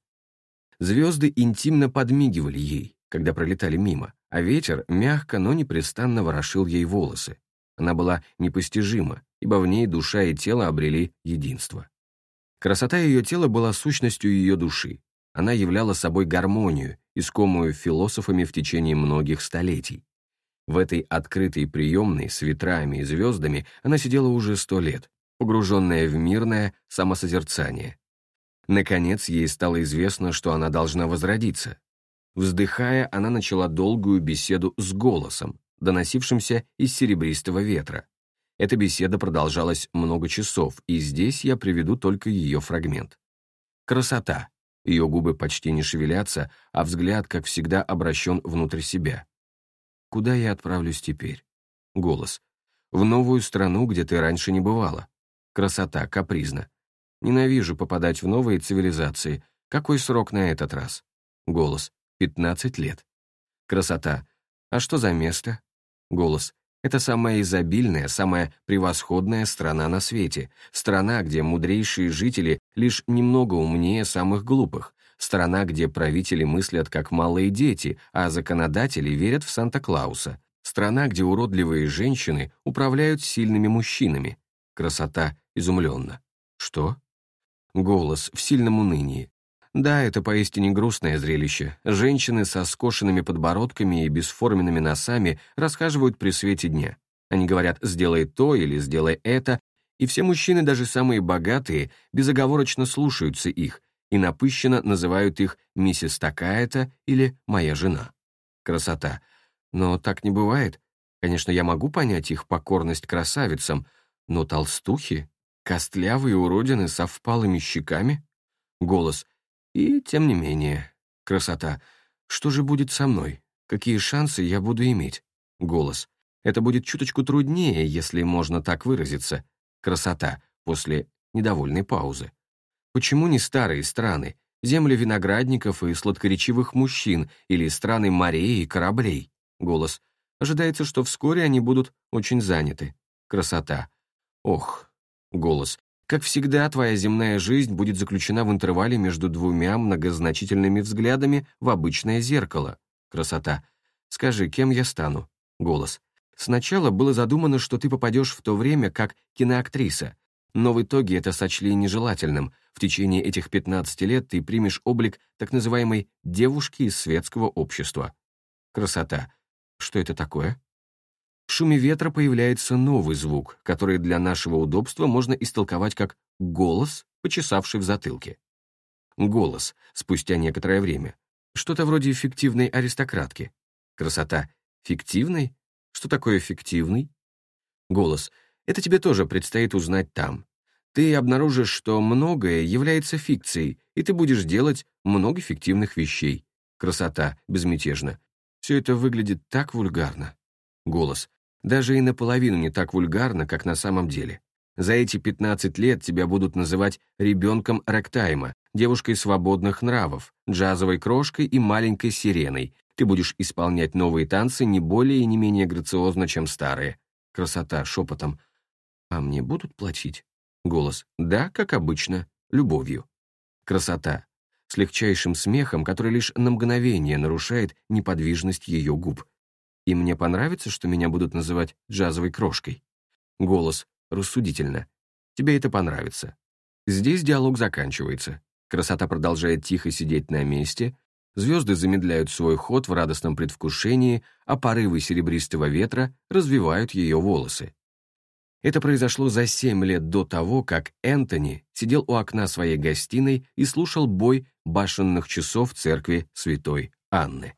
Звезды интимно подмигивали ей, когда пролетали мимо, а ветер мягко, но непрестанно ворошил ей волосы. Она была непостижима, ибо в ней душа и тело обрели единство. Красота ее тела была сущностью ее души. Она являла собой гармонию, искомую философами в течение многих столетий. В этой открытой приемной с ветрами и звездами она сидела уже сто лет, погруженная в мирное самосозерцание. Наконец, ей стало известно, что она должна возродиться. Вздыхая, она начала долгую беседу с голосом, доносившимся из серебристого ветра. Эта беседа продолжалась много часов, и здесь я приведу только ее фрагмент. Красота. Ее губы почти не шевелятся, а взгляд, как всегда, обращен внутрь себя. «Куда я отправлюсь теперь?» Голос. «В новую страну, где ты раньше не бывала. Красота, капризна. Ненавижу попадать в новые цивилизации. Какой срок на этот раз?» Голос. «Пятнадцать лет». Красота. «А что за место?» Голос. Это самая изобильная, самая превосходная страна на свете, страна, где мудрейшие жители лишь немного умнее самых глупых, страна, где правители мыслят как малые дети, а законодатели верят в Санта-Клауса, страна, где уродливые женщины управляют сильными мужчинами. Красота изумленно. Что? Голос в сильном унынии. Да, это поистине грустное зрелище. Женщины со скошенными подбородками и бесформенными носами расхаживают при свете дня. Они говорят «сделай то» или «сделай это», и все мужчины, даже самые богатые, безоговорочно слушаются их и напыщенно называют их «миссис такая-то» или «моя жена». Красота. Но так не бывает. Конечно, я могу понять их покорность красавицам, но толстухи, костлявые уродины со впалыми щеками? Голос — и тем не менее, красота. Что же будет со мной? Какие шансы я буду иметь? Голос. Это будет чуточку труднее, если можно так выразиться. Красота. После недовольной паузы. Почему не старые страны? Земли виноградников и сладкоречивых мужчин или страны морей и кораблей? Голос. Ожидается, что вскоре они будут очень заняты. Красота. Ох. Голос. Как всегда, твоя земная жизнь будет заключена в интервале между двумя многозначительными взглядами в обычное зеркало. Красота. Скажи, кем я стану? Голос. Сначала было задумано, что ты попадешь в то время как киноактриса, но в итоге это сочли нежелательным. В течение этих 15 лет ты примешь облик так называемой «девушки из светского общества». Красота. Что это такое? В шуме ветра появляется новый звук, который для нашего удобства можно истолковать как «голос», почесавший в затылке. Голос, спустя некоторое время. Что-то вроде фиктивной аристократки. Красота. Фиктивной? Что такое фиктивный? Голос. Это тебе тоже предстоит узнать там. Ты обнаружишь, что многое является фикцией, и ты будешь делать много фиктивных вещей. Красота. Безмятежно. Все это выглядит так вульгарно. Голос даже и наполовину не так вульгарно, как на самом деле. За эти 15 лет тебя будут называть ребенком рэктайма, девушкой свободных нравов, джазовой крошкой и маленькой сиреной, Ты будешь исполнять новые танцы не более и не менее грациозно, чем старые. Красота шепотом. А мне будут платить? Голос. Да, как обычно, любовью. Красота. С легчайшим смехом, который лишь на мгновение нарушает неподвижность ее губ. И мне понравится, что меня будут называть джазовой крошкой. Голос. Рассудительно. Тебе это понравится. Здесь диалог заканчивается. Красота продолжает тихо сидеть на месте, звезды замедляют свой ход в радостном предвкушении, а порывы серебристого ветра развивают ее волосы. Это произошло за семь лет до того, как Энтони сидел у окна своей гостиной и слушал бой башенных часов церкви святой Анны.